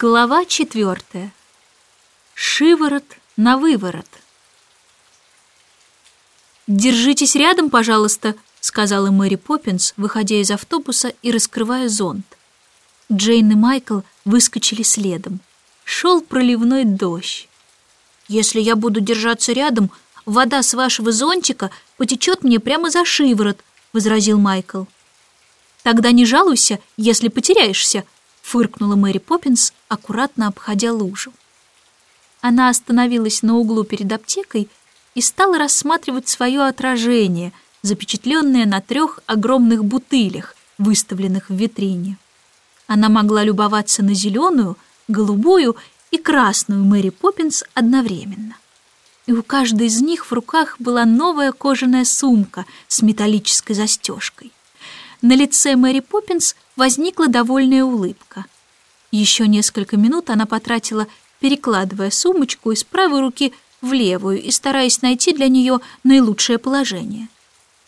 Глава четвертая. Шиворот на выворот. «Держитесь рядом, пожалуйста», — сказала Мэри Поппинс, выходя из автобуса и раскрывая зонт. Джейн и Майкл выскочили следом. Шел проливной дождь. «Если я буду держаться рядом, вода с вашего зонтика потечет мне прямо за шиворот», — возразил Майкл. «Тогда не жалуйся, если потеряешься», фыркнула Мэри Поппинс, аккуратно обходя лужу. Она остановилась на углу перед аптекой и стала рассматривать свое отражение, запечатленное на трех огромных бутылях, выставленных в витрине. Она могла любоваться на зеленую, голубую и красную Мэри Поппинс одновременно. И у каждой из них в руках была новая кожаная сумка с металлической застежкой. На лице Мэри Поппинс возникла довольная улыбка. Еще несколько минут она потратила, перекладывая сумочку из правой руки в левую и стараясь найти для нее наилучшее положение.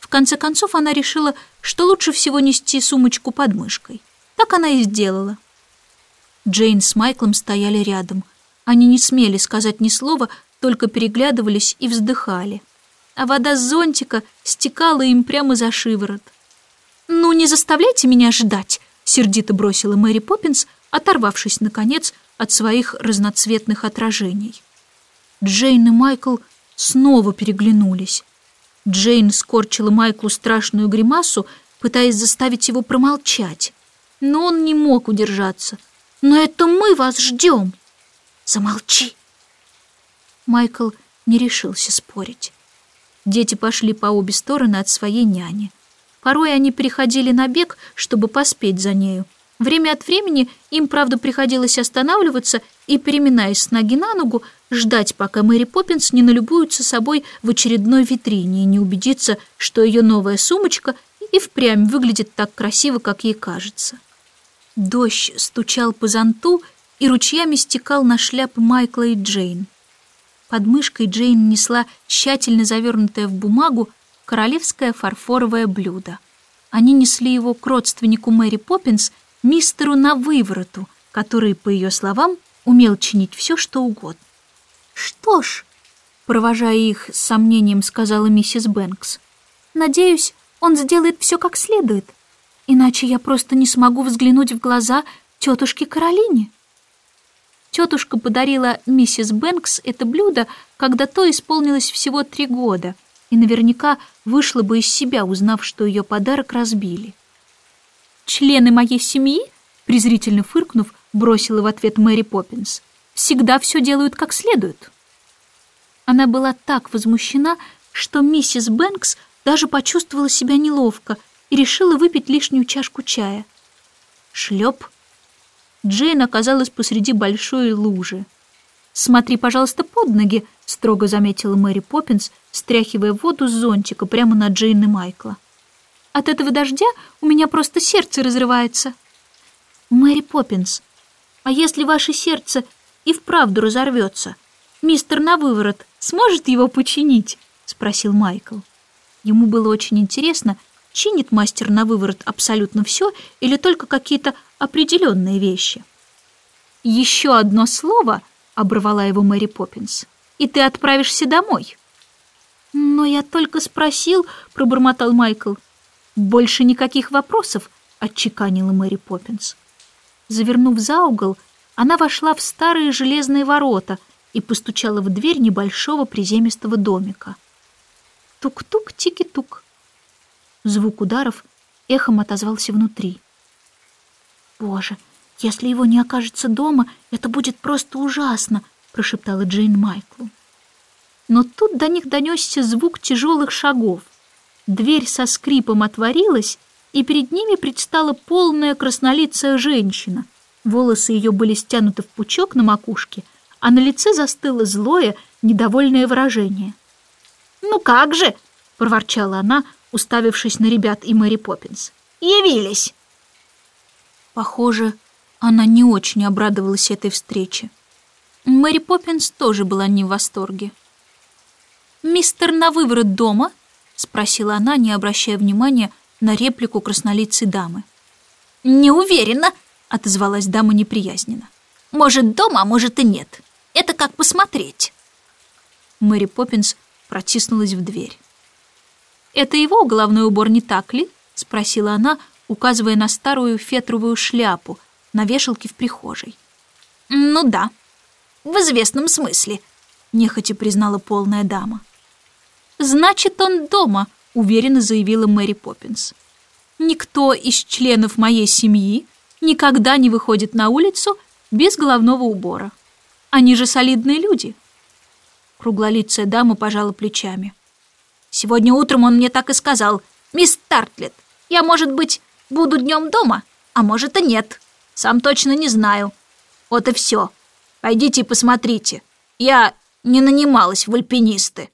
В конце концов она решила, что лучше всего нести сумочку под мышкой. Так она и сделала. Джейн с Майклом стояли рядом. Они не смели сказать ни слова, только переглядывались и вздыхали. А вода с зонтика стекала им прямо за шиворот. «Ну, не заставляйте меня ждать!» — сердито бросила Мэри Поппинс, оторвавшись, наконец, от своих разноцветных отражений. Джейн и Майкл снова переглянулись. Джейн скорчила Майклу страшную гримасу, пытаясь заставить его промолчать. Но он не мог удержаться. «Но это мы вас ждем!» «Замолчи!» Майкл не решился спорить. Дети пошли по обе стороны от своей няни. Порой они переходили на бег, чтобы поспеть за нею. Время от времени им, правда, приходилось останавливаться и, переминаясь с ноги на ногу, ждать, пока Мэри Поппинс не налюбуется собой в очередной витрине и не убедится, что ее новая сумочка и впрямь выглядит так красиво, как ей кажется. Дождь стучал по зонту и ручьями стекал на шляпы Майкла и Джейн. Под мышкой Джейн несла тщательно завернутая в бумагу королевское фарфоровое блюдо. Они несли его к родственнику Мэри Поппинс, мистеру на вывороту, который, по ее словам, умел чинить все, что угодно. «Что ж», — провожая их с сомнением, сказала миссис Бэнкс, «надеюсь, он сделает все как следует, иначе я просто не смогу взглянуть в глаза тетушке Каролине». Тетушка подарила миссис Бэнкс это блюдо, когда то исполнилось всего три года — и наверняка вышла бы из себя, узнав, что ее подарок разбили. «Члены моей семьи?» — презрительно фыркнув, бросила в ответ Мэри Поппинс. «Всегда все делают как следует». Она была так возмущена, что миссис Бэнкс даже почувствовала себя неловко и решила выпить лишнюю чашку чая. Шлеп. Джейн оказалась посреди большой лужи. «Смотри, пожалуйста, под ноги», — строго заметила Мэри Поппинс, стряхивая воду с зонтика прямо на Джейн и Майкла. «От этого дождя у меня просто сердце разрывается». «Мэри Поппинс, а если ваше сердце и вправду разорвется, мистер на выворот сможет его починить?» — спросил Майкл. Ему было очень интересно, чинит мастер на выворот абсолютно все или только какие-то определенные вещи. «Еще одно слово», — оборвала его Мэри Поппинс, — «и ты отправишься домой». «Но я только спросил», — пробормотал Майкл. «Больше никаких вопросов», — отчеканила Мэри Поппинс. Завернув за угол, она вошла в старые железные ворота и постучала в дверь небольшого приземистого домика. Тук-тук, тики-тук. Звук ударов эхом отозвался внутри. «Боже, если его не окажется дома, это будет просто ужасно», прошептала Джейн Майклу. Но тут до них донесся звук тяжелых шагов. Дверь со скрипом отворилась, и перед ними предстала полная краснолицая женщина. Волосы ее были стянуты в пучок на макушке, а на лице застыло злое, недовольное выражение. «Ну как же!» — проворчала она, уставившись на ребят и Мэри Поппинс. «Явились!» Похоже, она не очень обрадовалась этой встрече. Мэри Поппинс тоже была не в восторге. «Мистер на выворот дома?» — спросила она, не обращая внимания на реплику краснолицей дамы. «Не уверена», — отозвалась дама неприязненно. Может, дома, а может и нет. Это как посмотреть. Мэри Поппинс протиснулась в дверь. «Это его головной убор, не так ли?» — спросила она, указывая на старую фетровую шляпу на вешалке в прихожей. «Ну да, в известном смысле», — нехотя признала полная дама. «Значит, он дома», — уверенно заявила Мэри Поппинс. «Никто из членов моей семьи никогда не выходит на улицу без головного убора. Они же солидные люди». Круглолицая дама пожала плечами. «Сегодня утром он мне так и сказал. Мисс Тартлет, я, может быть, буду днем дома, а может и нет. Сам точно не знаю. Вот и все. Пойдите и посмотрите. Я не нанималась в альпинисты».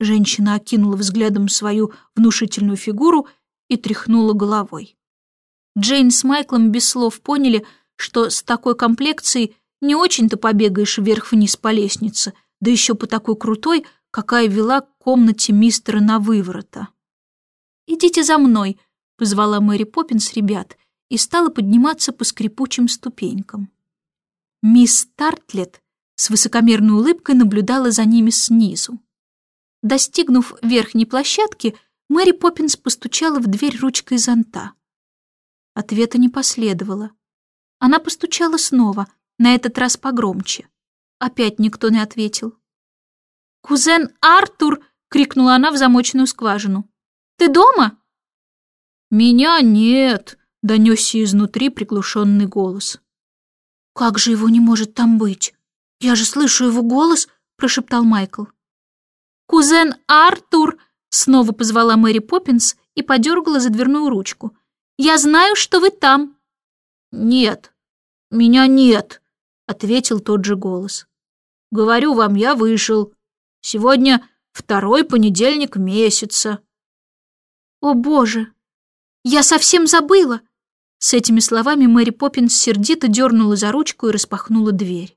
Женщина окинула взглядом свою внушительную фигуру и тряхнула головой. Джейн с Майклом без слов поняли, что с такой комплекцией не очень-то побегаешь вверх-вниз по лестнице, да еще по такой крутой, какая вела к комнате мистера на выворота. «Идите за мной», — позвала Мэри Поппинс ребят и стала подниматься по скрипучим ступенькам. Мисс Тартлет с высокомерной улыбкой наблюдала за ними снизу. Достигнув верхней площадки, Мэри Поппинс постучала в дверь ручкой зонта. Ответа не последовало. Она постучала снова, на этот раз погромче. Опять никто не ответил. «Кузен Артур!» — крикнула она в замочную скважину. «Ты дома?» «Меня нет!» — донесся изнутри приглушенный голос. «Как же его не может там быть? Я же слышу его голос!» — прошептал Майкл. «Кузен Артур!» — снова позвала Мэри Поппинс и подергала за дверную ручку. «Я знаю, что вы там!» «Нет, меня нет!» — ответил тот же голос. «Говорю вам, я вышел. Сегодня второй понедельник месяца». «О, Боже! Я совсем забыла!» С этими словами Мэри Поппинс сердито дернула за ручку и распахнула дверь.